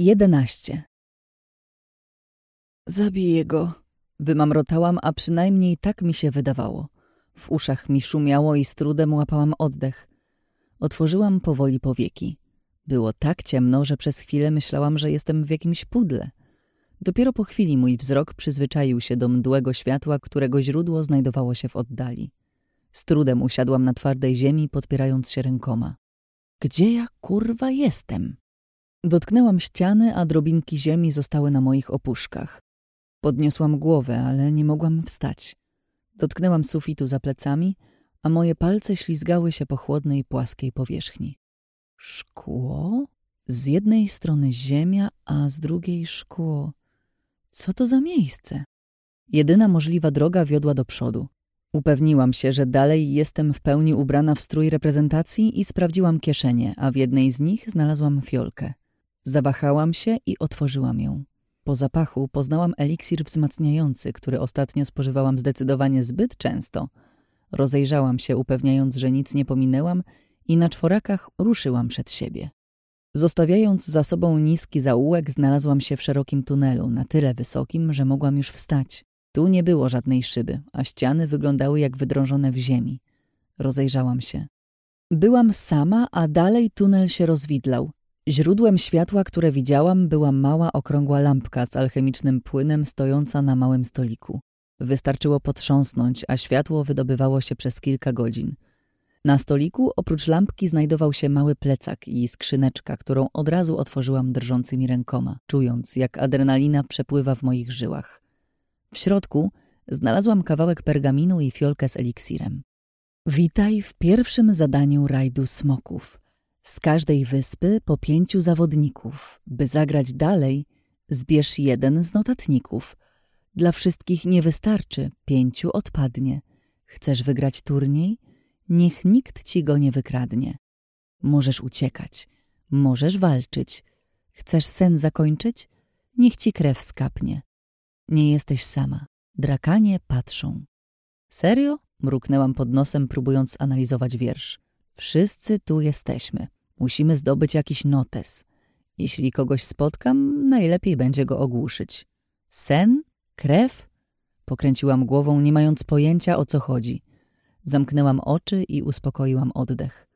11. Zabiję go, wymamrotałam, a przynajmniej tak mi się wydawało. W uszach mi szumiało i z trudem łapałam oddech. Otworzyłam powoli powieki. Było tak ciemno, że przez chwilę myślałam, że jestem w jakimś pudle. Dopiero po chwili mój wzrok przyzwyczaił się do mdłego światła, którego źródło znajdowało się w oddali. Z trudem usiadłam na twardej ziemi, podpierając się rękoma. Gdzie ja kurwa jestem? Dotknęłam ściany, a drobinki ziemi zostały na moich opuszkach. Podniosłam głowę, ale nie mogłam wstać. Dotknęłam sufitu za plecami, a moje palce ślizgały się po chłodnej, płaskiej powierzchni. Szkło? Z jednej strony ziemia, a z drugiej szkło. Co to za miejsce? Jedyna możliwa droga wiodła do przodu. Upewniłam się, że dalej jestem w pełni ubrana w strój reprezentacji i sprawdziłam kieszenie, a w jednej z nich znalazłam fiolkę. Zawahałam się i otworzyłam ją. Po zapachu poznałam eliksir wzmacniający, który ostatnio spożywałam zdecydowanie zbyt często. Rozejrzałam się, upewniając, że nic nie pominęłam i na czworakach ruszyłam przed siebie. Zostawiając za sobą niski zaułek, znalazłam się w szerokim tunelu, na tyle wysokim, że mogłam już wstać. Tu nie było żadnej szyby, a ściany wyglądały jak wydrążone w ziemi. Rozejrzałam się. Byłam sama, a dalej tunel się rozwidlał. Źródłem światła, które widziałam, była mała, okrągła lampka z alchemicznym płynem stojąca na małym stoliku. Wystarczyło potrząsnąć, a światło wydobywało się przez kilka godzin. Na stoliku oprócz lampki znajdował się mały plecak i skrzyneczka, którą od razu otworzyłam drżącymi rękoma, czując, jak adrenalina przepływa w moich żyłach. W środku znalazłam kawałek pergaminu i fiolkę z eliksirem. Witaj w pierwszym zadaniu rajdu smoków – z każdej wyspy po pięciu zawodników. By zagrać dalej, zbierz jeden z notatników. Dla wszystkich nie wystarczy, pięciu odpadnie. Chcesz wygrać turniej? Niech nikt ci go nie wykradnie. Możesz uciekać, możesz walczyć. Chcesz sen zakończyć? Niech ci krew skapnie. Nie jesteś sama. Drakanie patrzą. Serio? Mruknęłam pod nosem, próbując analizować wiersz. Wszyscy tu jesteśmy. Musimy zdobyć jakiś notes. Jeśli kogoś spotkam, najlepiej będzie go ogłuszyć. Sen? Krew? Pokręciłam głową, nie mając pojęcia o co chodzi. Zamknęłam oczy i uspokoiłam oddech.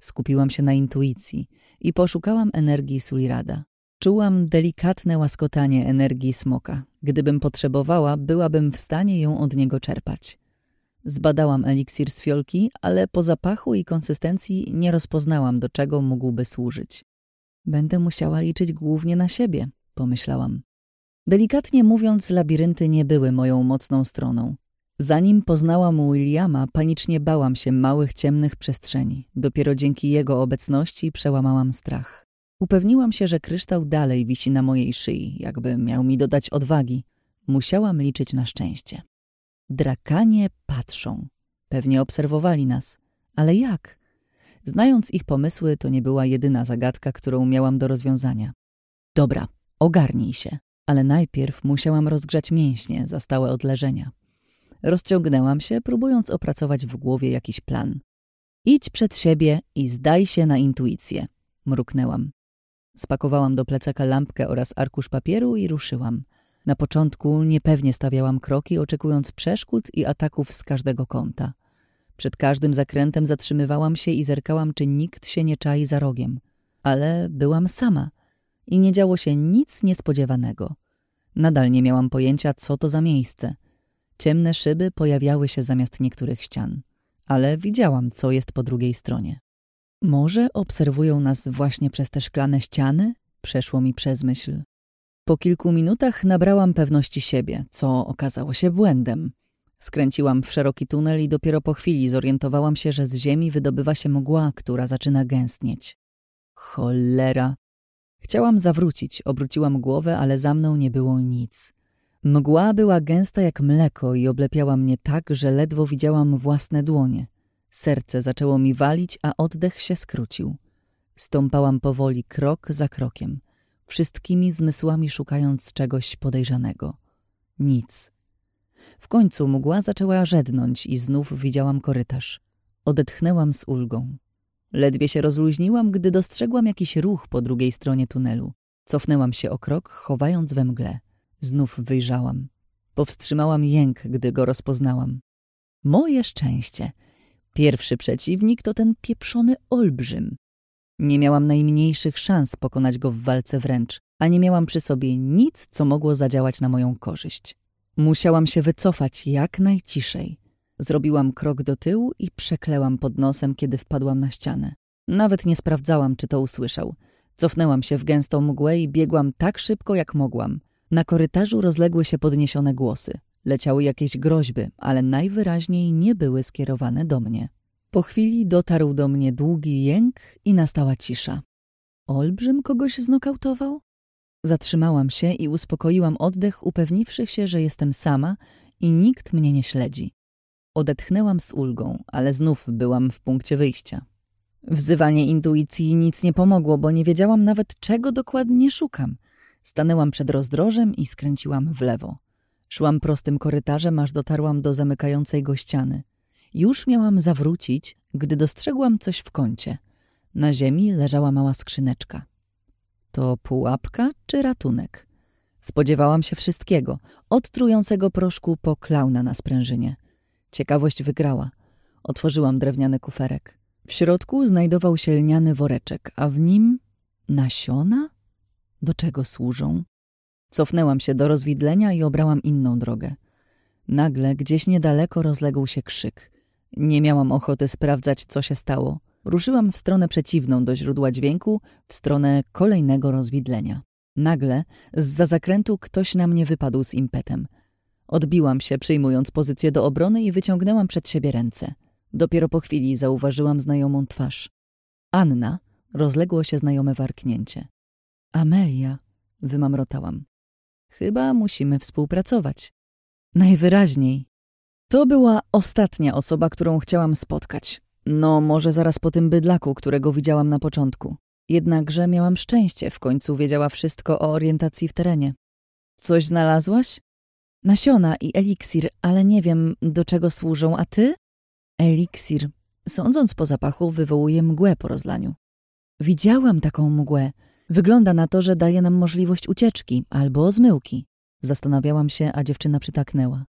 Skupiłam się na intuicji i poszukałam energii Sulirada. Czułam delikatne łaskotanie energii smoka. Gdybym potrzebowała, byłabym w stanie ją od niego czerpać. Zbadałam eliksir z fiolki, ale po zapachu i konsystencji nie rozpoznałam, do czego mógłby służyć. Będę musiała liczyć głównie na siebie, pomyślałam. Delikatnie mówiąc, labirynty nie były moją mocną stroną. Zanim poznałam Williama, panicznie bałam się małych, ciemnych przestrzeni. Dopiero dzięki jego obecności przełamałam strach. Upewniłam się, że kryształ dalej wisi na mojej szyi, jakby miał mi dodać odwagi. Musiałam liczyć na szczęście. Drakanie patrzą. Pewnie obserwowali nas. Ale jak? Znając ich pomysły, to nie była jedyna zagadka, którą miałam do rozwiązania. Dobra, ogarnij się. Ale najpierw musiałam rozgrzać mięśnie za stałe odleżenia. Rozciągnęłam się, próbując opracować w głowie jakiś plan. Idź przed siebie i zdaj się na intuicję, mruknęłam. Spakowałam do plecaka lampkę oraz arkusz papieru i ruszyłam – na początku niepewnie stawiałam kroki, oczekując przeszkód i ataków z każdego kąta. Przed każdym zakrętem zatrzymywałam się i zerkałam, czy nikt się nie czai za rogiem. Ale byłam sama i nie działo się nic niespodziewanego. Nadal nie miałam pojęcia, co to za miejsce. Ciemne szyby pojawiały się zamiast niektórych ścian, ale widziałam, co jest po drugiej stronie. Może obserwują nas właśnie przez te szklane ściany? Przeszło mi przez myśl. Po kilku minutach nabrałam pewności siebie, co okazało się błędem. Skręciłam w szeroki tunel i dopiero po chwili zorientowałam się, że z ziemi wydobywa się mgła, która zaczyna gęstnieć. Cholera! Chciałam zawrócić, obróciłam głowę, ale za mną nie było nic. Mgła była gęsta jak mleko i oblepiała mnie tak, że ledwo widziałam własne dłonie. Serce zaczęło mi walić, a oddech się skrócił. Stąpałam powoli, krok za krokiem wszystkimi zmysłami szukając czegoś podejrzanego. Nic. W końcu mgła zaczęła żednąć i znów widziałam korytarz. Odetchnęłam z ulgą. Ledwie się rozluźniłam, gdy dostrzegłam jakiś ruch po drugiej stronie tunelu. Cofnęłam się o krok, chowając we mgle. Znów wyjrzałam. Powstrzymałam jęk, gdy go rozpoznałam. Moje szczęście. Pierwszy przeciwnik to ten pieprzony olbrzym. Nie miałam najmniejszych szans pokonać go w walce wręcz, a nie miałam przy sobie nic, co mogło zadziałać na moją korzyść. Musiałam się wycofać jak najciszej. Zrobiłam krok do tyłu i przeklełam pod nosem, kiedy wpadłam na ścianę. Nawet nie sprawdzałam, czy to usłyszał. Cofnęłam się w gęstą mgłę i biegłam tak szybko, jak mogłam. Na korytarzu rozległy się podniesione głosy. Leciały jakieś groźby, ale najwyraźniej nie były skierowane do mnie. Po chwili dotarł do mnie długi jęk i nastała cisza. Olbrzym kogoś znokautował? Zatrzymałam się i uspokoiłam oddech, upewniwszy się, że jestem sama i nikt mnie nie śledzi. Odetchnęłam z ulgą, ale znów byłam w punkcie wyjścia. Wzywanie intuicji nic nie pomogło, bo nie wiedziałam nawet, czego dokładnie szukam. Stanęłam przed rozdrożem i skręciłam w lewo. Szłam prostym korytarzem, aż dotarłam do zamykającej go ściany. Już miałam zawrócić, gdy dostrzegłam coś w kącie. Na ziemi leżała mała skrzyneczka. To pułapka czy ratunek? Spodziewałam się wszystkiego, od trującego proszku po klauna na sprężynie. Ciekawość wygrała. Otworzyłam drewniany kuferek. W środku znajdował się lniany woreczek, a w nim nasiona? Do czego służą? Cofnęłam się do rozwidlenia i obrałam inną drogę. Nagle gdzieś niedaleko rozległ się krzyk. Nie miałam ochoty sprawdzać, co się stało. Ruszyłam w stronę przeciwną do źródła dźwięku, w stronę kolejnego rozwidlenia. Nagle z zakrętu ktoś na mnie wypadł z impetem. Odbiłam się, przyjmując pozycję do obrony i wyciągnęłam przed siebie ręce. Dopiero po chwili zauważyłam znajomą twarz. Anna, rozległo się znajome warknięcie. Amelia, wymamrotałam. Chyba musimy współpracować. Najwyraźniej. To była ostatnia osoba, którą chciałam spotkać. No, może zaraz po tym bydlaku, którego widziałam na początku. Jednakże miałam szczęście, w końcu wiedziała wszystko o orientacji w terenie. Coś znalazłaś? Nasiona i eliksir, ale nie wiem, do czego służą, a ty? Eliksir, sądząc po zapachu, wywołuje mgłę po rozlaniu. Widziałam taką mgłę. Wygląda na to, że daje nam możliwość ucieczki albo zmyłki. Zastanawiałam się, a dziewczyna przytaknęła.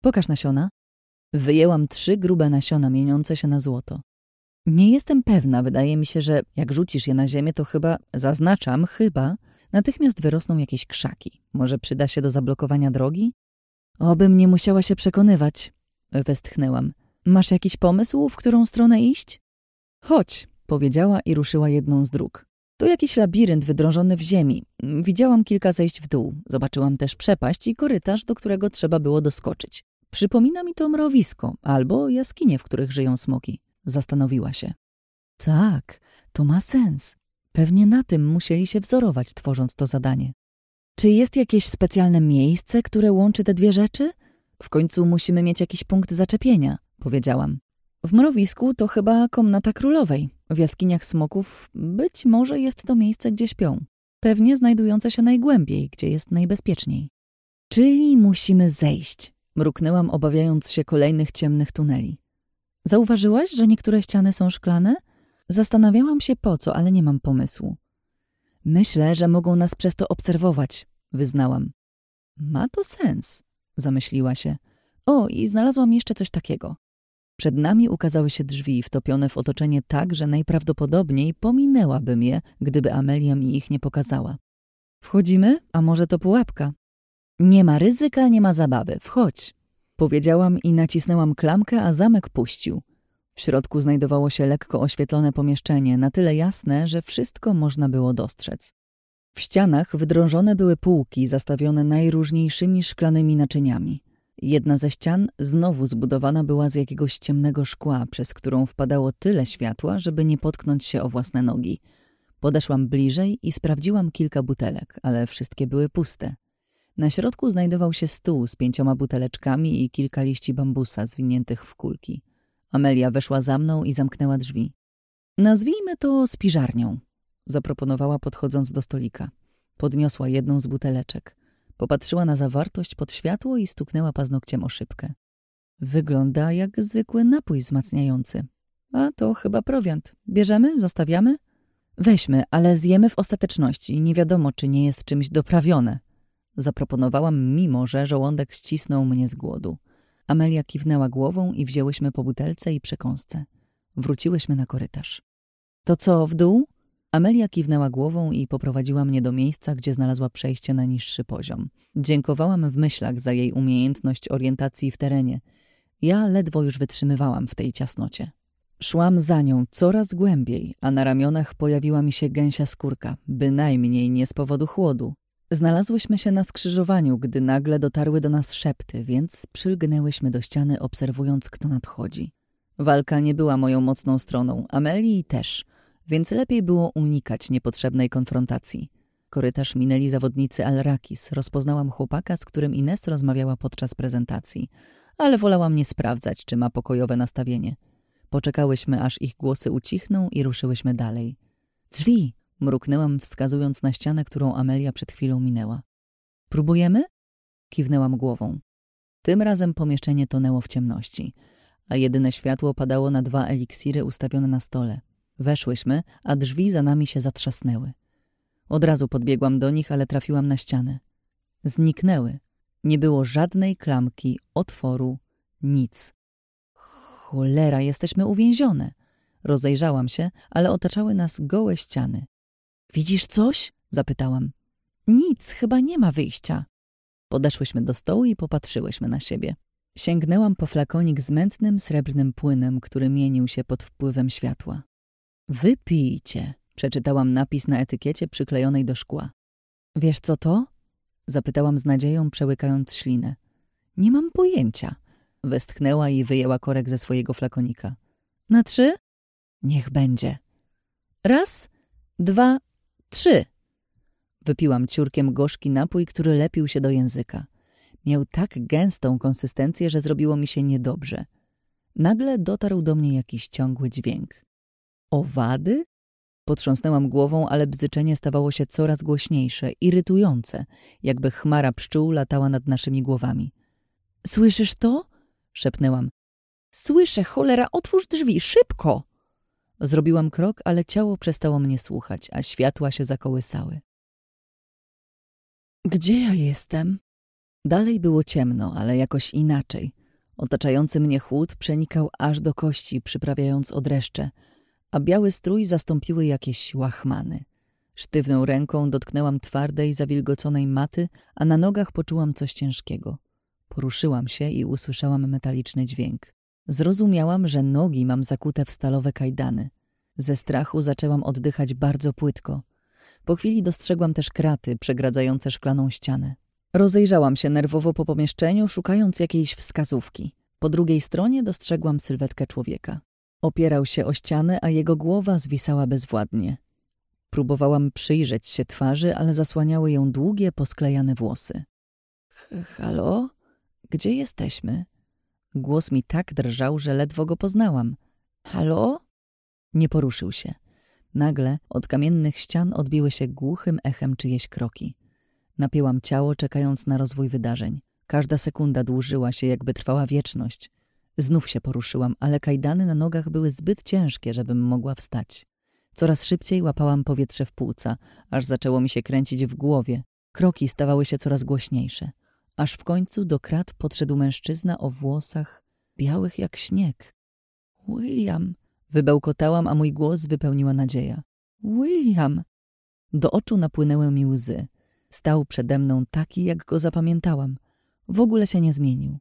Pokaż nasiona. Wyjęłam trzy grube nasiona mieniące się na złoto. Nie jestem pewna, wydaje mi się, że jak rzucisz je na ziemię, to chyba, zaznaczam, chyba, natychmiast wyrosną jakieś krzaki. Może przyda się do zablokowania drogi? Obym nie musiała się przekonywać, westchnęłam. Masz jakiś pomysł, w którą stronę iść? Chodź, powiedziała i ruszyła jedną z dróg. To jakiś labirynt wydrążony w ziemi. Widziałam kilka zejść w dół. Zobaczyłam też przepaść i korytarz, do którego trzeba było doskoczyć. Przypomina mi to mrowisko albo jaskinie, w których żyją smoki. Zastanowiła się. Tak, to ma sens. Pewnie na tym musieli się wzorować, tworząc to zadanie. Czy jest jakieś specjalne miejsce, które łączy te dwie rzeczy? W końcu musimy mieć jakiś punkt zaczepienia, powiedziałam. W mrowisku to chyba komnata królowej. W jaskiniach smoków być może jest to miejsce, gdzie śpią. Pewnie znajdujące się najgłębiej, gdzie jest najbezpieczniej. Czyli musimy zejść, mruknęłam, obawiając się kolejnych ciemnych tuneli. Zauważyłaś, że niektóre ściany są szklane? Zastanawiałam się po co, ale nie mam pomysłu. Myślę, że mogą nas przez to obserwować, wyznałam. Ma to sens, zamyśliła się. O, i znalazłam jeszcze coś takiego. Przed nami ukazały się drzwi, wtopione w otoczenie tak, że najprawdopodobniej pominęłabym je, gdyby Amelia mi ich nie pokazała. Wchodzimy? A może to pułapka? Nie ma ryzyka, nie ma zabawy. Wchodź. Powiedziałam i nacisnęłam klamkę, a zamek puścił. W środku znajdowało się lekko oświetlone pomieszczenie, na tyle jasne, że wszystko można było dostrzec. W ścianach wydrążone były półki zastawione najróżniejszymi szklanymi naczyniami. Jedna ze ścian znowu zbudowana była z jakiegoś ciemnego szkła, przez którą wpadało tyle światła, żeby nie potknąć się o własne nogi. Podeszłam bliżej i sprawdziłam kilka butelek, ale wszystkie były puste. Na środku znajdował się stół z pięcioma buteleczkami i kilka liści bambusa zwiniętych w kulki. Amelia weszła za mną i zamknęła drzwi. Nazwijmy to spiżarnią, zaproponowała podchodząc do stolika. Podniosła jedną z buteleczek. Popatrzyła na zawartość pod światło i stuknęła paznokciem o szybkę. Wygląda jak zwykły napój wzmacniający. A to chyba prowiant. Bierzemy? Zostawiamy? Weźmy, ale zjemy w ostateczności. Nie wiadomo, czy nie jest czymś doprawione. Zaproponowałam, mimo że żołądek ścisnął mnie z głodu. Amelia kiwnęła głową i wzięłyśmy po butelce i przekąsce. Wróciłyśmy na korytarz. To co, w dół? Amelia kiwnęła głową i poprowadziła mnie do miejsca, gdzie znalazła przejście na niższy poziom. Dziękowałam w myślach za jej umiejętność orientacji w terenie. Ja ledwo już wytrzymywałam w tej ciasnocie. Szłam za nią coraz głębiej, a na ramionach pojawiła mi się gęsia skórka, bynajmniej nie z powodu chłodu. Znalazłyśmy się na skrzyżowaniu, gdy nagle dotarły do nas szepty, więc przylgnęłyśmy do ściany, obserwując, kto nadchodzi. Walka nie była moją mocną stroną, Amelii też, więc lepiej było unikać niepotrzebnej konfrontacji. Korytarz minęli zawodnicy Al-Rakis. Rozpoznałam chłopaka, z którym Ines rozmawiała podczas prezentacji, ale wolałam nie sprawdzać, czy ma pokojowe nastawienie. Poczekałyśmy, aż ich głosy ucichną i ruszyłyśmy dalej. Drzwi! Mruknęłam, wskazując na ścianę, którą Amelia przed chwilą minęła. Próbujemy? Kiwnęłam głową. Tym razem pomieszczenie tonęło w ciemności, a jedyne światło padało na dwa eliksiry ustawione na stole. Weszłyśmy, a drzwi za nami się zatrzasnęły. Od razu podbiegłam do nich, ale trafiłam na ścianę. Zniknęły. Nie było żadnej klamki, otworu, nic. Cholera, jesteśmy uwięzione. Rozejrzałam się, ale otaczały nas gołe ściany. Widzisz coś? zapytałam. Nic, chyba nie ma wyjścia. Podeszłyśmy do stołu i popatrzyłyśmy na siebie. Sięgnęłam po flakonik z mętnym, srebrnym płynem, który mienił się pod wpływem światła. Wypijcie, przeczytałam napis na etykiecie przyklejonej do szkła. Wiesz co to? Zapytałam z nadzieją, przełykając ślinę. Nie mam pojęcia. Westchnęła i wyjęła korek ze swojego flakonika. Na trzy? Niech będzie. Raz, dwa, trzy. Wypiłam ciurkiem gorzki napój, który lepił się do języka. Miał tak gęstą konsystencję, że zrobiło mi się niedobrze. Nagle dotarł do mnie jakiś ciągły dźwięk. Owady? Potrząsnęłam głową, ale bzyczenie stawało się coraz głośniejsze, irytujące, jakby chmara pszczół latała nad naszymi głowami. Słyszysz to? szepnęłam. Słyszę, cholera, otwórz drzwi, szybko! Zrobiłam krok, ale ciało przestało mnie słuchać, a światła się zakołysały. Gdzie ja jestem? Dalej było ciemno, ale jakoś inaczej. Otaczający mnie chłód przenikał aż do kości, przyprawiając odreszcze, a biały strój zastąpiły jakieś łachmany. Sztywną ręką dotknęłam twardej, zawilgoconej maty, a na nogach poczułam coś ciężkiego. Poruszyłam się i usłyszałam metaliczny dźwięk. Zrozumiałam, że nogi mam zakute w stalowe kajdany. Ze strachu zaczęłam oddychać bardzo płytko. Po chwili dostrzegłam też kraty przegradzające szklaną ścianę. Rozejrzałam się nerwowo po pomieszczeniu, szukając jakiejś wskazówki. Po drugiej stronie dostrzegłam sylwetkę człowieka. Opierał się o ścianę, a jego głowa zwisała bezwładnie. Próbowałam przyjrzeć się twarzy, ale zasłaniały ją długie, posklejane włosy. – Halo? Gdzie jesteśmy? Głos mi tak drżał, że ledwo go poznałam. Halo? Nie poruszył się. Nagle od kamiennych ścian odbiły się głuchym echem czyjeś kroki. Napięłam ciało, czekając na rozwój wydarzeń. Każda sekunda dłużyła się, jakby trwała wieczność. Znów się poruszyłam, ale kajdany na nogach były zbyt ciężkie, żebym mogła wstać. Coraz szybciej łapałam powietrze w płuca, aż zaczęło mi się kręcić w głowie. Kroki stawały się coraz głośniejsze aż w końcu do krat podszedł mężczyzna o włosach białych jak śnieg. William! Wybełkotałam, a mój głos wypełniła nadzieja. William! Do oczu napłynęły mi łzy. Stał przede mną taki, jak go zapamiętałam. W ogóle się nie zmienił.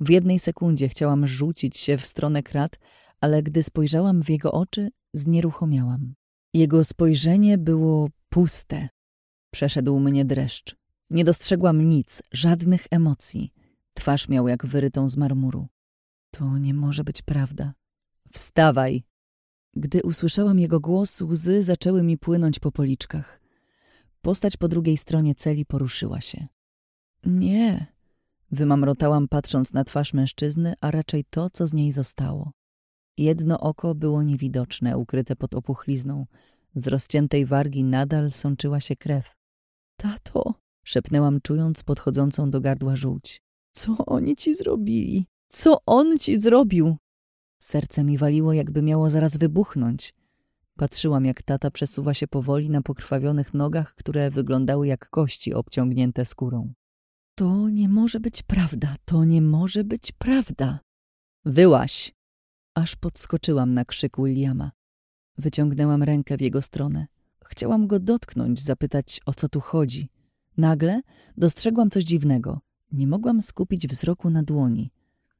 W jednej sekundzie chciałam rzucić się w stronę krat, ale gdy spojrzałam w jego oczy, znieruchomiałam. Jego spojrzenie było puste. Przeszedł mnie dreszcz. Nie dostrzegłam nic, żadnych emocji. Twarz miał jak wyrytą z marmuru. To nie może być prawda. Wstawaj! Gdy usłyszałam jego głos, łzy zaczęły mi płynąć po policzkach. Postać po drugiej stronie celi poruszyła się. Nie, wymamrotałam patrząc na twarz mężczyzny, a raczej to, co z niej zostało. Jedno oko było niewidoczne, ukryte pod opuchlizną. Z rozciętej wargi nadal sączyła się krew. Tato, Szepnęłam, czując podchodzącą do gardła żółć. Co oni ci zrobili? Co on ci zrobił? Serce mi waliło, jakby miało zaraz wybuchnąć. Patrzyłam, jak tata przesuwa się powoli na pokrwawionych nogach, które wyglądały jak kości obciągnięte skórą. To nie może być prawda, to nie może być prawda. Wyłaś! Aż podskoczyłam na krzyk Williama. Wyciągnęłam rękę w jego stronę. Chciałam go dotknąć, zapytać, o co tu chodzi. Nagle dostrzegłam coś dziwnego. Nie mogłam skupić wzroku na dłoni.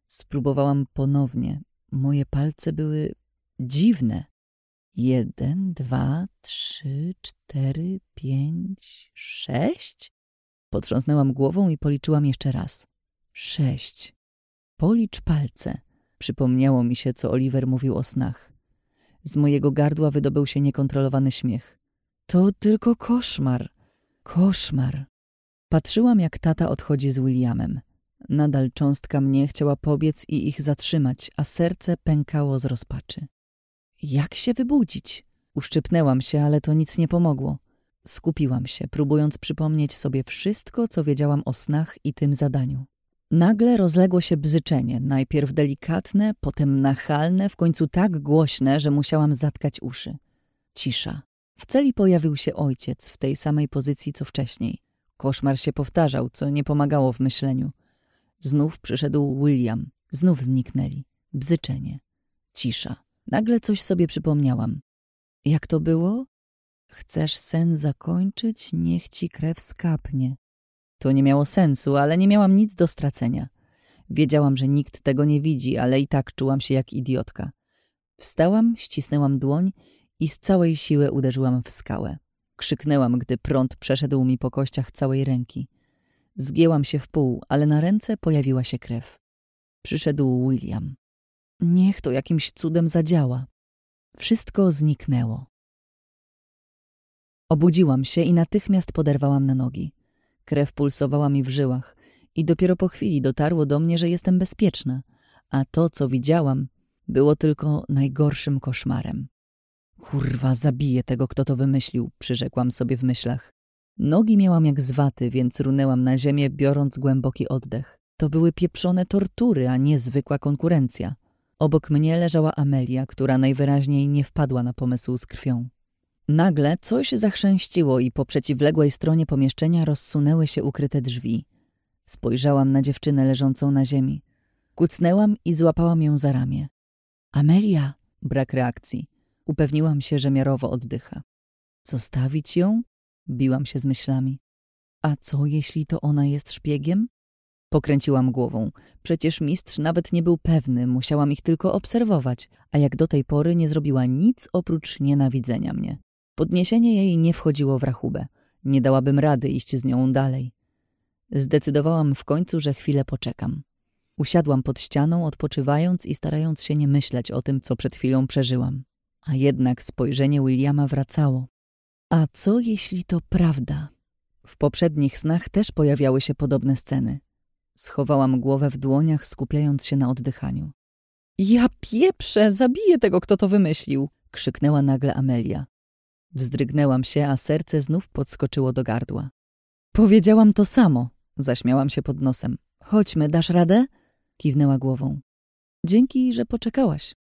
Spróbowałam ponownie. Moje palce były dziwne. Jeden, dwa, trzy, cztery, pięć, sześć? Potrząsnęłam głową i policzyłam jeszcze raz. Sześć. Policz palce. Przypomniało mi się, co Oliver mówił o snach. Z mojego gardła wydobył się niekontrolowany śmiech. To tylko koszmar. Koszmar. Patrzyłam, jak tata odchodzi z Williamem. Nadal cząstka mnie chciała pobiec i ich zatrzymać, a serce pękało z rozpaczy. Jak się wybudzić? Uszczypnęłam się, ale to nic nie pomogło. Skupiłam się, próbując przypomnieć sobie wszystko, co wiedziałam o snach i tym zadaniu. Nagle rozległo się bzyczenie, najpierw delikatne, potem nachalne, w końcu tak głośne, że musiałam zatkać uszy. Cisza. W celi pojawił się ojciec w tej samej pozycji co wcześniej. Koszmar się powtarzał, co nie pomagało w myśleniu. Znów przyszedł William. Znów zniknęli. Bzyczenie. Cisza. Nagle coś sobie przypomniałam. Jak to było? Chcesz sen zakończyć, niech ci krew skapnie. To nie miało sensu, ale nie miałam nic do stracenia. Wiedziałam, że nikt tego nie widzi, ale i tak czułam się jak idiotka. Wstałam, ścisnęłam dłoń i z całej siły uderzyłam w skałę. Krzyknęłam, gdy prąd przeszedł mi po kościach całej ręki. Zgięłam się w pół, ale na ręce pojawiła się krew. Przyszedł William. Niech to jakimś cudem zadziała. Wszystko zniknęło. Obudziłam się i natychmiast poderwałam na nogi. Krew pulsowała mi w żyłach i dopiero po chwili dotarło do mnie, że jestem bezpieczna, a to, co widziałam, było tylko najgorszym koszmarem. Kurwa, zabiję tego, kto to wymyślił, przyrzekłam sobie w myślach. Nogi miałam jak z waty, więc runęłam na ziemię, biorąc głęboki oddech. To były pieprzone tortury, a nie zwykła konkurencja. Obok mnie leżała Amelia, która najwyraźniej nie wpadła na pomysł z krwią. Nagle coś zachrzęściło i po przeciwległej stronie pomieszczenia rozsunęły się ukryte drzwi. Spojrzałam na dziewczynę leżącą na ziemi. Kucnęłam i złapałam ją za ramię. Amelia! Brak reakcji. Upewniłam się, że miarowo oddycha. Zostawić ją? Biłam się z myślami. A co, jeśli to ona jest szpiegiem? Pokręciłam głową. Przecież mistrz nawet nie był pewny, musiałam ich tylko obserwować, a jak do tej pory nie zrobiła nic oprócz nienawidzenia mnie. Podniesienie jej nie wchodziło w rachubę. Nie dałabym rady iść z nią dalej. Zdecydowałam w końcu, że chwilę poczekam. Usiadłam pod ścianą, odpoczywając i starając się nie myśleć o tym, co przed chwilą przeżyłam. A jednak spojrzenie Williama wracało. A co jeśli to prawda? W poprzednich snach też pojawiały się podobne sceny. Schowałam głowę w dłoniach, skupiając się na oddychaniu. Ja pieprzę, zabiję tego, kto to wymyślił! krzyknęła nagle Amelia. Wzdrygnęłam się, a serce znów podskoczyło do gardła. Powiedziałam to samo, zaśmiałam się pod nosem. Chodźmy, dasz radę? Kiwnęła głową. Dzięki, że poczekałaś.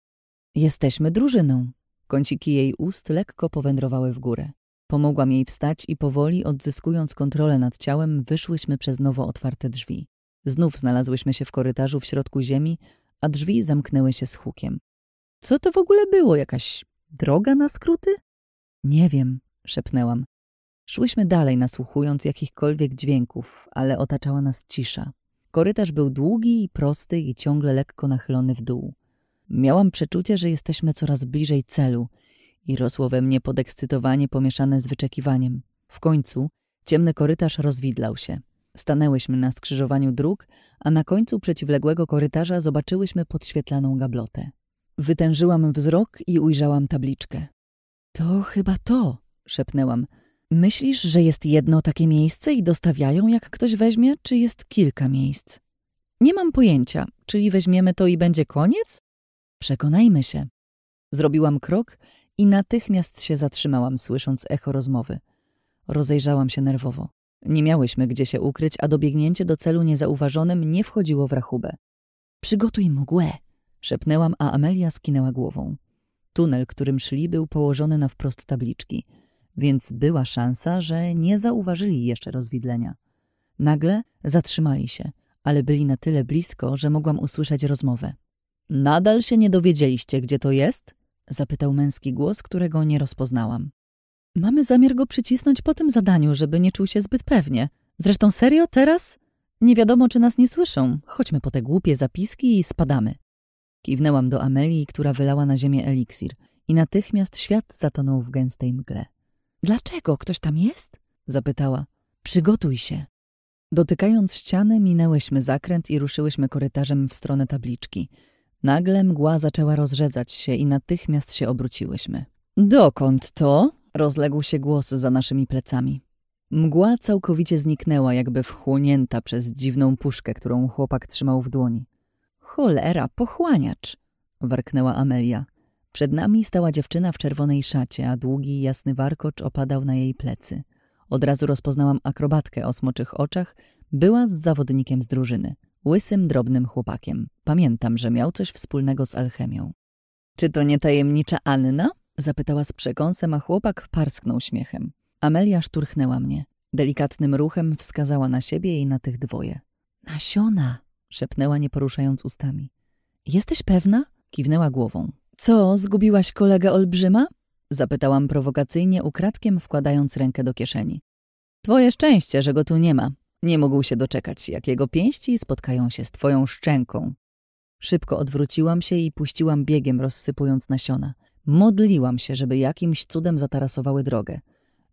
Jesteśmy drużyną. Kąciki jej ust lekko powędrowały w górę. Pomogłam jej wstać i powoli, odzyskując kontrolę nad ciałem, wyszłyśmy przez nowo otwarte drzwi. Znów znalazłyśmy się w korytarzu w środku ziemi, a drzwi zamknęły się z hukiem. Co to w ogóle było? Jakaś droga na skróty? Nie wiem, szepnęłam. Szłyśmy dalej, nasłuchując jakichkolwiek dźwięków, ale otaczała nas cisza. Korytarz był długi i prosty i ciągle lekko nachylony w dół. Miałam przeczucie, że jesteśmy coraz bliżej celu i rosło we mnie podekscytowanie pomieszane z wyczekiwaniem. W końcu ciemny korytarz rozwidlał się. Stanęłyśmy na skrzyżowaniu dróg, a na końcu przeciwległego korytarza zobaczyłyśmy podświetlaną gablotę. Wytężyłam wzrok i ujrzałam tabliczkę. To chyba to, szepnęłam. Myślisz, że jest jedno takie miejsce i dostawiają, jak ktoś weźmie, czy jest kilka miejsc? Nie mam pojęcia, czyli weźmiemy to i będzie koniec? Przekonajmy się. Zrobiłam krok i natychmiast się zatrzymałam, słysząc echo rozmowy. Rozejrzałam się nerwowo. Nie miałyśmy gdzie się ukryć, a dobiegnięcie do celu niezauważonym nie wchodziło w rachubę. Przygotuj mgłę, szepnęłam, a Amelia skinęła głową. Tunel, którym szli, był położony na wprost tabliczki, więc była szansa, że nie zauważyli jeszcze rozwidlenia. Nagle zatrzymali się, ale byli na tyle blisko, że mogłam usłyszeć rozmowę. Nadal się nie dowiedzieliście, gdzie to jest? zapytał męski głos, którego nie rozpoznałam. Mamy zamiar go przycisnąć po tym zadaniu, żeby nie czuł się zbyt pewnie. Zresztą serio teraz? Nie wiadomo, czy nas nie słyszą. Chodźmy po te głupie zapiski i spadamy. Kiwnęłam do Amelii, która wylała na ziemię eliksir i natychmiast świat zatonął w gęstej mgle. Dlaczego? Ktoś tam jest? zapytała. Przygotuj się. Dotykając ściany, minęłyśmy zakręt i ruszyłyśmy korytarzem w stronę tabliczki. Nagle mgła zaczęła rozrzedzać się i natychmiast się obróciłyśmy. Dokąd to? Rozległ się głos za naszymi plecami. Mgła całkowicie zniknęła, jakby wchłonięta przez dziwną puszkę, którą chłopak trzymał w dłoni. Cholera, pochłaniacz! warknęła Amelia. Przed nami stała dziewczyna w czerwonej szacie, a długi, jasny warkocz opadał na jej plecy. Od razu rozpoznałam akrobatkę o smoczych oczach. Była z zawodnikiem z drużyny. Łysym, drobnym chłopakiem. Pamiętam, że miał coś wspólnego z alchemią. Czy to nie tajemnicza Anna? Zapytała z przekąsem, a chłopak parsknął śmiechem. Amelia szturchnęła mnie. Delikatnym ruchem wskazała na siebie i na tych dwoje. Nasiona! szepnęła nie poruszając ustami. Jesteś pewna? Kiwnęła głową. Co, zgubiłaś kolegę olbrzyma? Zapytałam prowokacyjnie, ukradkiem wkładając rękę do kieszeni. Twoje szczęście, że go tu nie ma. Nie mógł się doczekać, jak jego pięści spotkają się z twoją szczęką. Szybko odwróciłam się i puściłam biegiem, rozsypując nasiona. Modliłam się, żeby jakimś cudem zatarasowały drogę.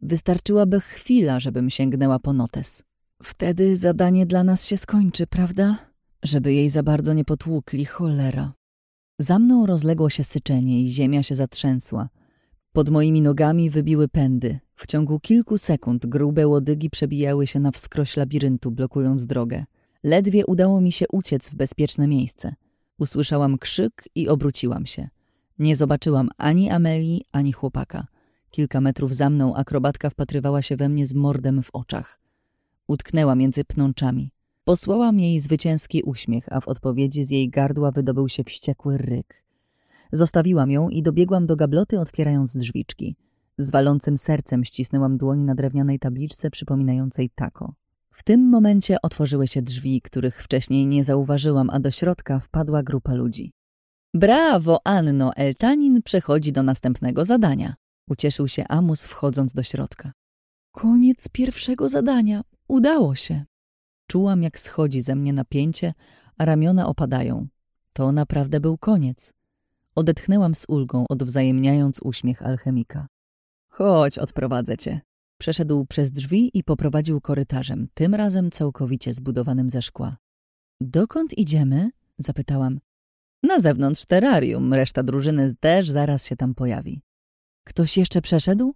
Wystarczyłaby chwila, żebym sięgnęła po notes. Wtedy zadanie dla nas się skończy, prawda? Żeby jej za bardzo nie potłukli, cholera. Za mną rozległo się syczenie i ziemia się zatrzęsła. Pod moimi nogami wybiły pędy. W ciągu kilku sekund grube łodygi przebijały się na wskroś labiryntu, blokując drogę. Ledwie udało mi się uciec w bezpieczne miejsce. Usłyszałam krzyk i obróciłam się. Nie zobaczyłam ani Amelii, ani chłopaka. Kilka metrów za mną akrobatka wpatrywała się we mnie z mordem w oczach. Utknęła między pnączami. Posłałam jej zwycięski uśmiech, a w odpowiedzi z jej gardła wydobył się wściekły ryk. Zostawiłam ją i dobiegłam do gabloty, otwierając drzwiczki. Z walącym sercem ścisnęłam dłoń na drewnianej tabliczce przypominającej tako. W tym momencie otworzyły się drzwi, których wcześniej nie zauważyłam, a do środka wpadła grupa ludzi. Brawo, Anno, Eltanin przechodzi do następnego zadania. Ucieszył się Amus, wchodząc do środka. Koniec pierwszego zadania. Udało się. Czułam, jak schodzi ze mnie napięcie, a ramiona opadają. To naprawdę był koniec. Odetchnęłam z ulgą, odwzajemniając uśmiech alchemika. Chodź, odprowadzę cię. Przeszedł przez drzwi i poprowadził korytarzem, tym razem całkowicie zbudowanym ze szkła. Dokąd idziemy? Zapytałam. Na zewnątrz terrarium, reszta drużyny też zaraz się tam pojawi. Ktoś jeszcze przeszedł?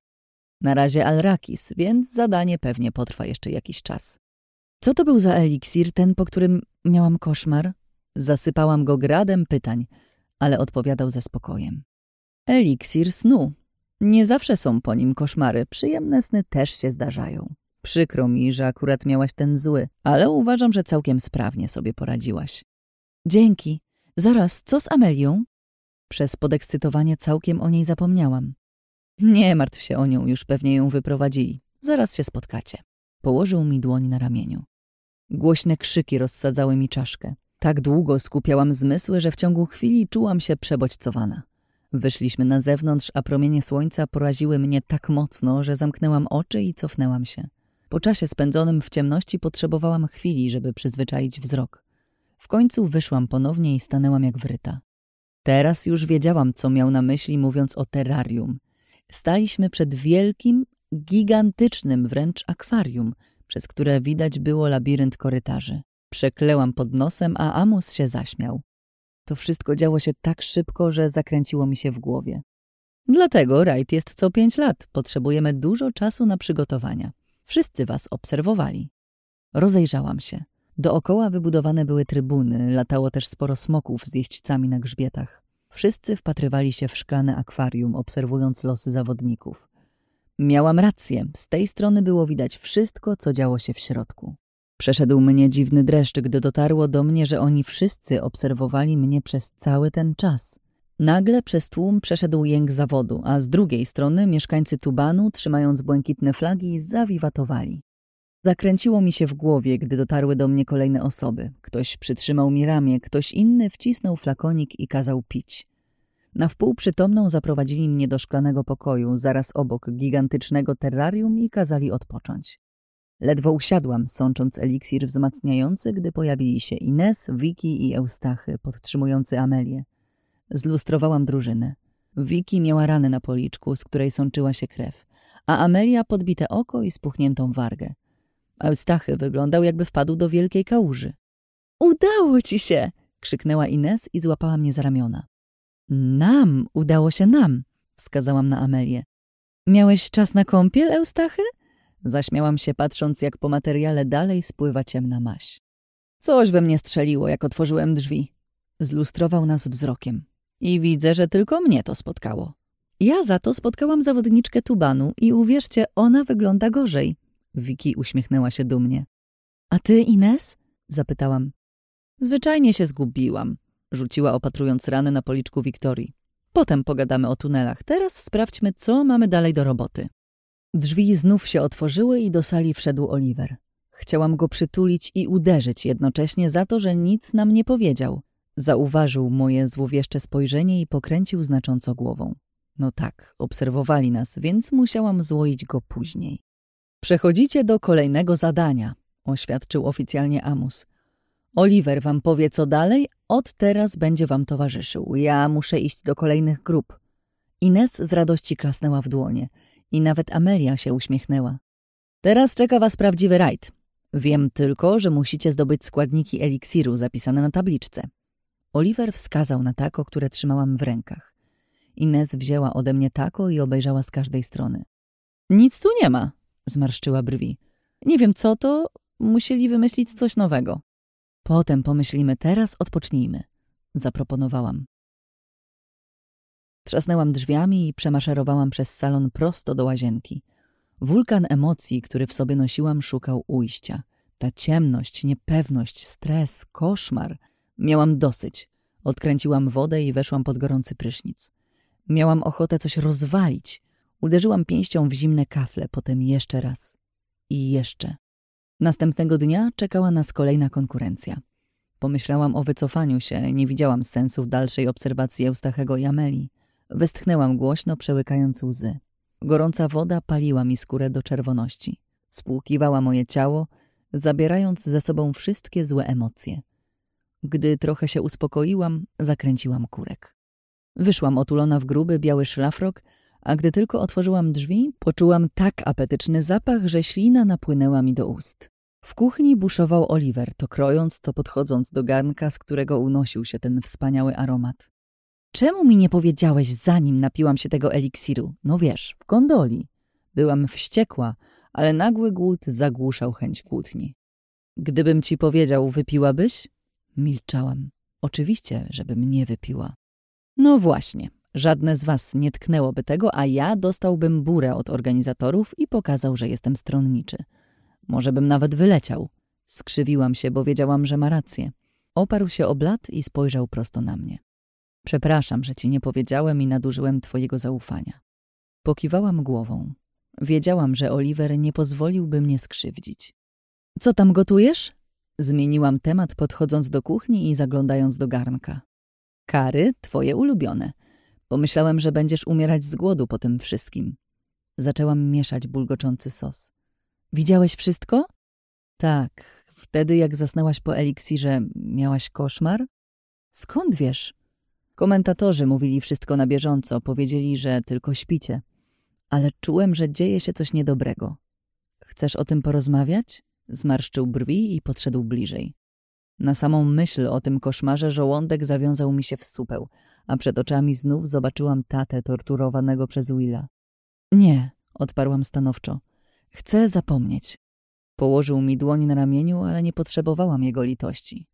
Na razie Alrakis, więc zadanie pewnie potrwa jeszcze jakiś czas. Co to był za eliksir, ten, po którym miałam koszmar? Zasypałam go gradem pytań, ale odpowiadał ze spokojem. Eliksir snu. Nie zawsze są po nim koszmary, przyjemne sny też się zdarzają. Przykro mi, że akurat miałaś ten zły, ale uważam, że całkiem sprawnie sobie poradziłaś. Dzięki. Zaraz, co z Amelią? Przez podekscytowanie całkiem o niej zapomniałam. Nie martw się o nią, już pewnie ją wyprowadzili. Zaraz się spotkacie. Położył mi dłoń na ramieniu. Głośne krzyki rozsadzały mi czaszkę. Tak długo skupiałam zmysły, że w ciągu chwili czułam się przebodźcowana. Wyszliśmy na zewnątrz, a promienie słońca poraziły mnie tak mocno, że zamknęłam oczy i cofnęłam się. Po czasie spędzonym w ciemności potrzebowałam chwili, żeby przyzwyczaić wzrok. W końcu wyszłam ponownie i stanęłam jak wryta. Teraz już wiedziałam, co miał na myśli, mówiąc o terrarium. Staliśmy przed wielkim, gigantycznym wręcz akwarium, przez które widać było labirynt korytarzy. Przeklełam pod nosem, a Amus się zaśmiał. To wszystko działo się tak szybko, że zakręciło mi się w głowie. Dlatego rajd jest co pięć lat. Potrzebujemy dużo czasu na przygotowania. Wszyscy was obserwowali. Rozejrzałam się. Dookoła wybudowane były trybuny, latało też sporo smoków z jeźdźcami na grzbietach. Wszyscy wpatrywali się w szklane akwarium, obserwując losy zawodników. Miałam rację, z tej strony było widać wszystko, co działo się w środku. Przeszedł mnie dziwny dreszcz, gdy dotarło do mnie, że oni wszyscy obserwowali mnie przez cały ten czas. Nagle przez tłum przeszedł jęk zawodu, a z drugiej strony mieszkańcy Tubanu, trzymając błękitne flagi, zawiwatowali. Zakręciło mi się w głowie, gdy dotarły do mnie kolejne osoby. Ktoś przytrzymał mi ramię, ktoś inny wcisnął flakonik i kazał pić. Na wpół przytomną zaprowadzili mnie do szklanego pokoju, zaraz obok gigantycznego terrarium i kazali odpocząć. Ledwo usiadłam, sącząc eliksir wzmacniający, gdy pojawili się Ines, Vicky i Eustachy, podtrzymujący Amelię. Zlustrowałam drużynę. Vicky miała ranę na policzku, z której sączyła się krew, a Amelia podbite oko i spuchniętą wargę. Eustachy wyglądał, jakby wpadł do wielkiej kałuży. Udało ci się! krzyknęła Ines i złapała mnie za ramiona. Nam, udało się nam, wskazałam na Amelię. Miałeś czas na kąpiel, Eustachy? Zaśmiałam się, patrząc, jak po materiale dalej spływa ciemna maś. Coś we mnie strzeliło, jak otworzyłem drzwi. Zlustrował nas wzrokiem. I widzę, że tylko mnie to spotkało. Ja za to spotkałam zawodniczkę Tubanu i uwierzcie, ona wygląda gorzej. Wiki uśmiechnęła się dumnie. A ty, Ines? Zapytałam. Zwyczajnie się zgubiłam, rzuciła opatrując rany na policzku Wiktorii. Potem pogadamy o tunelach. Teraz sprawdźmy, co mamy dalej do roboty. Drzwi znów się otworzyły i do sali wszedł Oliver. Chciałam go przytulić i uderzyć jednocześnie za to, że nic nam nie powiedział. Zauważył moje złowieszcze spojrzenie i pokręcił znacząco głową. No tak, obserwowali nas, więc musiałam złoić go później. Przechodzicie do kolejnego zadania, oświadczył oficjalnie Amus. Oliver wam powie co dalej, od teraz będzie wam towarzyszył. Ja muszę iść do kolejnych grup. Ines z radości klasnęła w dłonie i nawet Amelia się uśmiechnęła. Teraz czeka was prawdziwy rajd. Wiem tylko, że musicie zdobyć składniki eliksiru zapisane na tabliczce. Oliver wskazał na tako, które trzymałam w rękach. Ines wzięła ode mnie tako i obejrzała z każdej strony. Nic tu nie ma, zmarszczyła brwi. Nie wiem co to, musieli wymyślić coś nowego. Potem pomyślimy, teraz odpocznijmy, zaproponowałam. Trzasnęłam drzwiami i przemaszerowałam przez salon prosto do łazienki. Wulkan emocji, który w sobie nosiłam, szukał ujścia. Ta ciemność, niepewność, stres, koszmar. Miałam dosyć. Odkręciłam wodę i weszłam pod gorący prysznic. Miałam ochotę coś rozwalić. Uderzyłam pięścią w zimne kafle, potem jeszcze raz. I jeszcze. Następnego dnia czekała nas kolejna konkurencja. Pomyślałam o wycofaniu się, nie widziałam sensu w dalszej obserwacji Eustachego i Ameli. Westchnęłam głośno, przełykając łzy. Gorąca woda paliła mi skórę do czerwoności. Spłukiwała moje ciało, zabierając ze sobą wszystkie złe emocje. Gdy trochę się uspokoiłam, zakręciłam kurek. Wyszłam otulona w gruby, biały szlafrok, a gdy tylko otworzyłam drzwi, poczułam tak apetyczny zapach, że ślina napłynęła mi do ust. W kuchni buszował Oliver, to krojąc, to podchodząc do garnka, z którego unosił się ten wspaniały aromat. Czemu mi nie powiedziałeś, zanim napiłam się tego eliksiru? No wiesz, w kondoli. Byłam wściekła, ale nagły głód zagłuszał chęć kłótni. Gdybym ci powiedział, wypiłabyś? Milczałam. Oczywiście, żebym nie wypiła. No właśnie, żadne z was nie tknęłoby tego, a ja dostałbym burę od organizatorów i pokazał, że jestem stronniczy. Może bym nawet wyleciał. Skrzywiłam się, bo wiedziałam, że ma rację. Oparł się o blat i spojrzał prosto na mnie. Przepraszam, że ci nie powiedziałem i nadużyłem twojego zaufania. Pokiwałam głową. Wiedziałam, że Oliver nie pozwoliłby mnie skrzywdzić. Co tam gotujesz? Zmieniłam temat, podchodząc do kuchni i zaglądając do garnka. Kary, twoje ulubione. Pomyślałem, że będziesz umierać z głodu po tym wszystkim. Zaczęłam mieszać bulgoczący sos. Widziałeś wszystko? Tak. Wtedy, jak zasnęłaś po eliksirze, miałaś koszmar? Skąd wiesz? Komentatorzy mówili wszystko na bieżąco, powiedzieli, że tylko śpicie. Ale czułem, że dzieje się coś niedobrego. Chcesz o tym porozmawiać? Zmarszczył brwi i podszedł bliżej. Na samą myśl o tym koszmarze żołądek zawiązał mi się w supeł, a przed oczami znów zobaczyłam tatę torturowanego przez Willa. Nie, odparłam stanowczo. Chcę zapomnieć. Położył mi dłoń na ramieniu, ale nie potrzebowałam jego litości.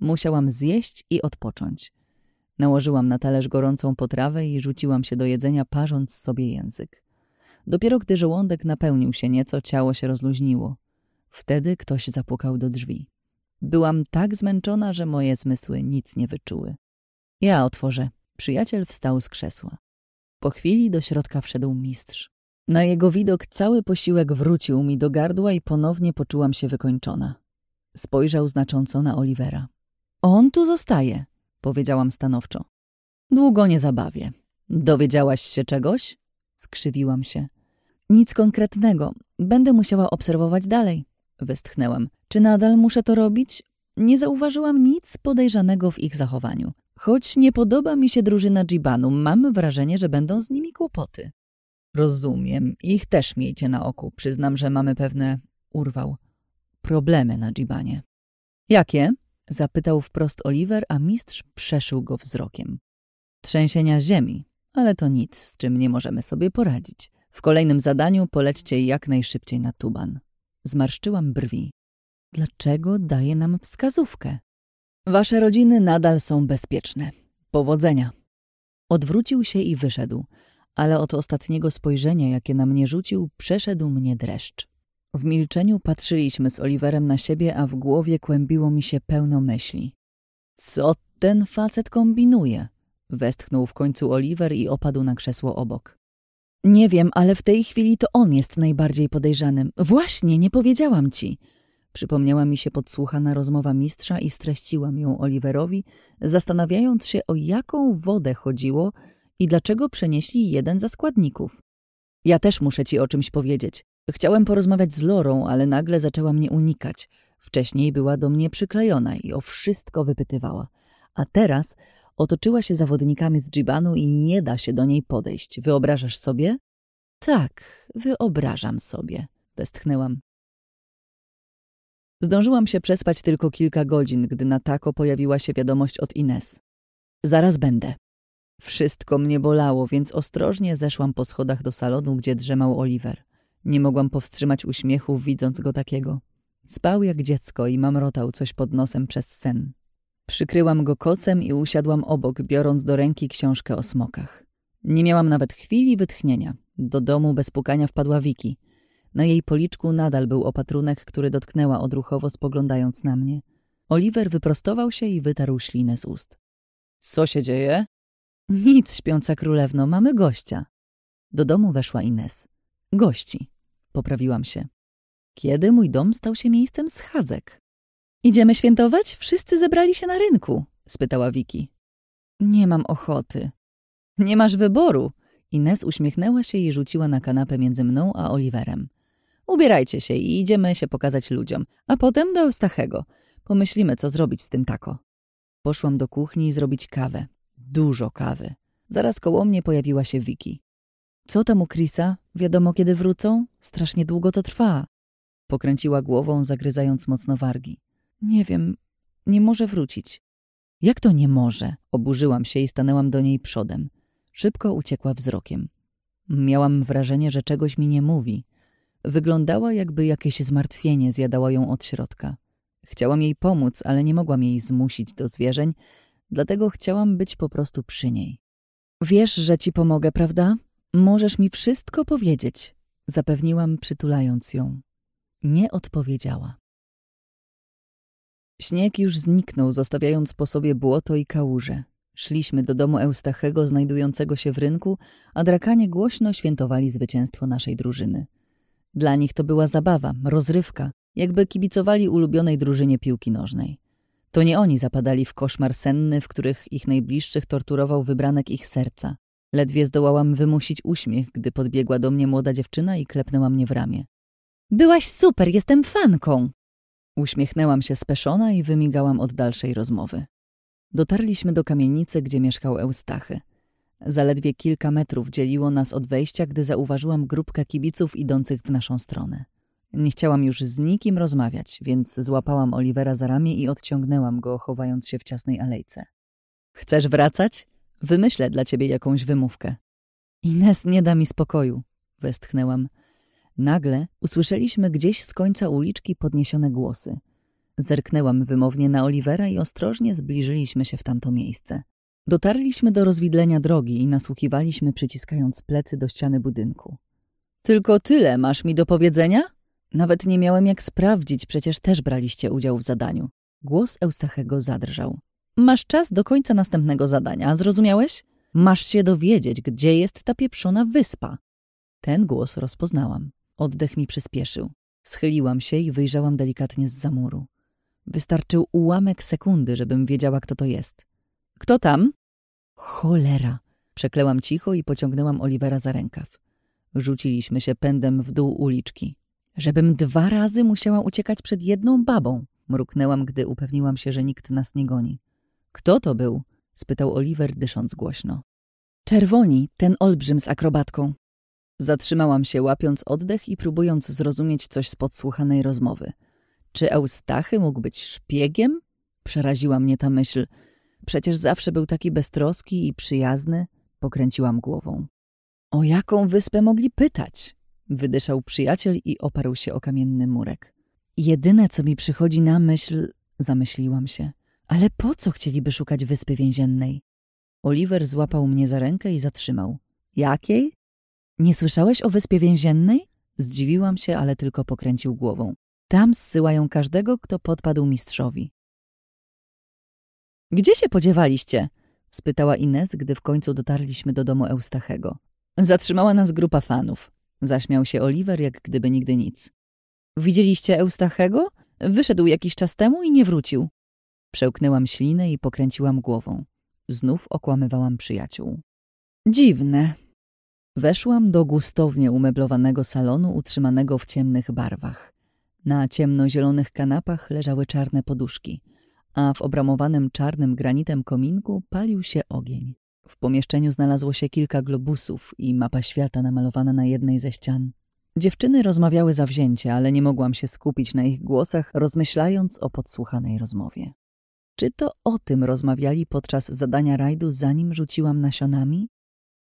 Musiałam zjeść i odpocząć. Nałożyłam na talerz gorącą potrawę i rzuciłam się do jedzenia, parząc sobie język. Dopiero gdy żołądek napełnił się nieco, ciało się rozluźniło. Wtedy ktoś zapukał do drzwi. Byłam tak zmęczona, że moje zmysły nic nie wyczuły. Ja otworzę, Przyjaciel wstał z krzesła. Po chwili do środka wszedł mistrz. Na jego widok cały posiłek wrócił mi do gardła i ponownie poczułam się wykończona. Spojrzał znacząco na Olivera. On tu zostaje, powiedziałam stanowczo. Długo nie zabawię. Dowiedziałaś się czegoś? Skrzywiłam się. Nic konkretnego. Będę musiała obserwować dalej. Westchnęłam. Czy nadal muszę to robić? Nie zauważyłam nic podejrzanego w ich zachowaniu. Choć nie podoba mi się drużyna Dżibanu, mam wrażenie, że będą z nimi kłopoty. Rozumiem. Ich też miejcie na oku. Przyznam, że mamy pewne... Urwał. Problemy na Dżibanie. Jakie? Zapytał wprost Oliver, a mistrz przeszył go wzrokiem. Trzęsienia ziemi, ale to nic, z czym nie możemy sobie poradzić. W kolejnym zadaniu polećcie jak najszybciej na Tuban. Zmarszczyłam brwi. Dlaczego daje nam wskazówkę? Wasze rodziny nadal są bezpieczne. Powodzenia. Odwrócił się i wyszedł, ale od ostatniego spojrzenia, jakie na mnie rzucił, przeszedł mnie dreszcz. W milczeniu patrzyliśmy z Oliverem na siebie, a w głowie kłębiło mi się pełno myśli. Co ten facet kombinuje? Westchnął w końcu Oliver i opadł na krzesło obok. Nie wiem, ale w tej chwili to on jest najbardziej podejrzanym. Właśnie, nie powiedziałam ci. Przypomniała mi się podsłuchana rozmowa mistrza i streściłam ją Oliverowi, zastanawiając się o jaką wodę chodziło i dlaczego przenieśli jeden ze składników. Ja też muszę ci o czymś powiedzieć. Chciałem porozmawiać z Lorą, ale nagle zaczęła mnie unikać. Wcześniej była do mnie przyklejona i o wszystko wypytywała. A teraz otoczyła się zawodnikami z Dżibanu i nie da się do niej podejść. Wyobrażasz sobie? Tak, wyobrażam sobie, westchnęłam. Zdążyłam się przespać tylko kilka godzin, gdy na tako pojawiła się wiadomość od Ines. Zaraz będę. Wszystko mnie bolało, więc ostrożnie zeszłam po schodach do salonu, gdzie drzemał Oliver. Nie mogłam powstrzymać uśmiechu, widząc go takiego. Spał jak dziecko i mamrotał coś pod nosem przez sen. Przykryłam go kocem i usiadłam obok, biorąc do ręki książkę o smokach. Nie miałam nawet chwili wytchnienia. Do domu bez pukania wpadła Wiki. Na jej policzku nadal był opatrunek, który dotknęła odruchowo, spoglądając na mnie. Oliver wyprostował się i wytarł ślinę z ust. Co się dzieje? Nic, śpiąca królewno, mamy gościa. Do domu weszła Ines. Gości. Poprawiłam się. Kiedy mój dom stał się miejscem schadzek? Idziemy świętować? Wszyscy zebrali się na rynku, spytała Wiki. Nie mam ochoty. Nie masz wyboru. Ines uśmiechnęła się i rzuciła na kanapę między mną a Oliverem. Ubierajcie się i idziemy się pokazać ludziom, a potem do Eustachego. Pomyślimy, co zrobić z tym tako. Poszłam do kuchni zrobić kawę. Dużo kawy. Zaraz koło mnie pojawiła się Wiki. Co tam u Chrisa? Wiadomo, kiedy wrócą? Strasznie długo to trwa. Pokręciła głową, zagryzając mocno wargi. Nie wiem, nie może wrócić. Jak to nie może? Oburzyłam się i stanęłam do niej przodem. Szybko uciekła wzrokiem. Miałam wrażenie, że czegoś mi nie mówi. Wyglądała, jakby jakieś zmartwienie zjadało ją od środka. Chciałam jej pomóc, ale nie mogłam jej zmusić do zwierzeń, dlatego chciałam być po prostu przy niej. Wiesz, że ci pomogę, prawda? Możesz mi wszystko powiedzieć, zapewniłam, przytulając ją. Nie odpowiedziała. Śnieg już zniknął, zostawiając po sobie błoto i kałuże. Szliśmy do domu Eustachego, znajdującego się w rynku, a drakanie głośno świętowali zwycięstwo naszej drużyny. Dla nich to była zabawa, rozrywka, jakby kibicowali ulubionej drużynie piłki nożnej. To nie oni zapadali w koszmar senny, w których ich najbliższych torturował wybranek ich serca. Ledwie zdołałam wymusić uśmiech, gdy podbiegła do mnie młoda dziewczyna i klepnęła mnie w ramię. Byłaś super, jestem fanką! Uśmiechnęłam się speszona i wymigałam od dalszej rozmowy. Dotarliśmy do kamienicy, gdzie mieszkał Eustachy. Zaledwie kilka metrów dzieliło nas od wejścia, gdy zauważyłam grupkę kibiców idących w naszą stronę. Nie chciałam już z nikim rozmawiać, więc złapałam Olivera za ramię i odciągnęłam go, chowając się w ciasnej alejce. Chcesz wracać? Wymyślę dla ciebie jakąś wymówkę. Ines nie da mi spokoju, westchnęłam. Nagle usłyszeliśmy gdzieś z końca uliczki podniesione głosy. Zerknęłam wymownie na Olivera i ostrożnie zbliżyliśmy się w tamto miejsce. Dotarliśmy do rozwidlenia drogi i nasłuchiwaliśmy, przyciskając plecy do ściany budynku. Tylko tyle masz mi do powiedzenia? Nawet nie miałem jak sprawdzić, przecież też braliście udział w zadaniu. Głos Eustachego zadrżał. Masz czas do końca następnego zadania, zrozumiałeś? Masz się dowiedzieć, gdzie jest ta pieprzona wyspa. Ten głos rozpoznałam. Oddech mi przyspieszył. Schyliłam się i wyjrzałam delikatnie z zamuru. Wystarczył ułamek sekundy, żebym wiedziała, kto to jest. Kto tam? Cholera! Przeklełam cicho i pociągnęłam Olivera za rękaw. Rzuciliśmy się pędem w dół uliczki. Żebym dwa razy musiała uciekać przed jedną babą, mruknęłam, gdy upewniłam się, że nikt nas nie goni. Kto to był? spytał Oliver, dysząc głośno. Czerwoni, ten olbrzym z akrobatką. Zatrzymałam się, łapiąc oddech i próbując zrozumieć coś z podsłuchanej rozmowy. Czy Eustachy mógł być szpiegiem? Przeraziła mnie ta myśl. Przecież zawsze był taki beztroski i przyjazny. Pokręciłam głową. O jaką wyspę mogli pytać? Wydyszał przyjaciel i oparł się o kamienny murek. Jedyne, co mi przychodzi na myśl, zamyśliłam się. Ale po co chcieliby szukać wyspy więziennej? Oliver złapał mnie za rękę i zatrzymał. Jakiej? Nie słyszałeś o wyspie więziennej? Zdziwiłam się, ale tylko pokręcił głową. Tam zsyłają każdego, kto podpadł mistrzowi. Gdzie się podziewaliście? spytała Ines, gdy w końcu dotarliśmy do domu Eustachego. Zatrzymała nas grupa fanów. Zaśmiał się Oliver, jak gdyby nigdy nic. Widzieliście Eustachego? Wyszedł jakiś czas temu i nie wrócił. Przełknęłam ślinę i pokręciłam głową. Znów okłamywałam przyjaciół. Dziwne. Weszłam do gustownie umeblowanego salonu utrzymanego w ciemnych barwach. Na ciemnozielonych kanapach leżały czarne poduszki, a w obramowanym czarnym granitem kominku palił się ogień. W pomieszczeniu znalazło się kilka globusów i mapa świata namalowana na jednej ze ścian. Dziewczyny rozmawiały zawzięcie, ale nie mogłam się skupić na ich głosach, rozmyślając o podsłuchanej rozmowie. Czy to o tym rozmawiali podczas zadania rajdu, zanim rzuciłam nasionami?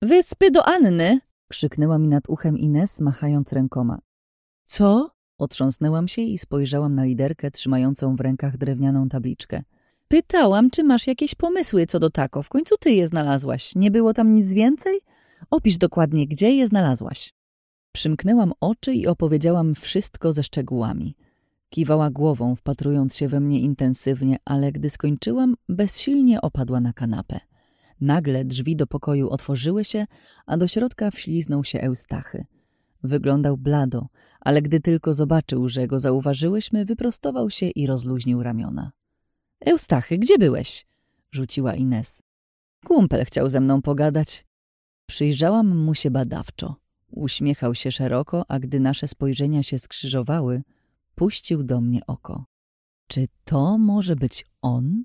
Wyspy do Anny! krzyknęła mi nad uchem Ines, machając rękoma. Co? Otrząsnęłam się i spojrzałam na liderkę trzymającą w rękach drewnianą tabliczkę. Pytałam, czy masz jakieś pomysły co do tako. W końcu ty je znalazłaś. Nie było tam nic więcej? Opisz dokładnie, gdzie je znalazłaś. Przymknęłam oczy i opowiedziałam wszystko ze szczegółami. Kiwała głową, wpatrując się we mnie intensywnie, ale gdy skończyłam, bezsilnie opadła na kanapę. Nagle drzwi do pokoju otworzyły się, a do środka wśliznął się Eustachy. Wyglądał blado, ale gdy tylko zobaczył, że go zauważyłyśmy, wyprostował się i rozluźnił ramiona. – Eustachy, gdzie byłeś? – rzuciła Ines. Kumpel chciał ze mną pogadać. Przyjrzałam mu się badawczo. Uśmiechał się szeroko, a gdy nasze spojrzenia się skrzyżowały, puścił do mnie oko. Czy to może być on?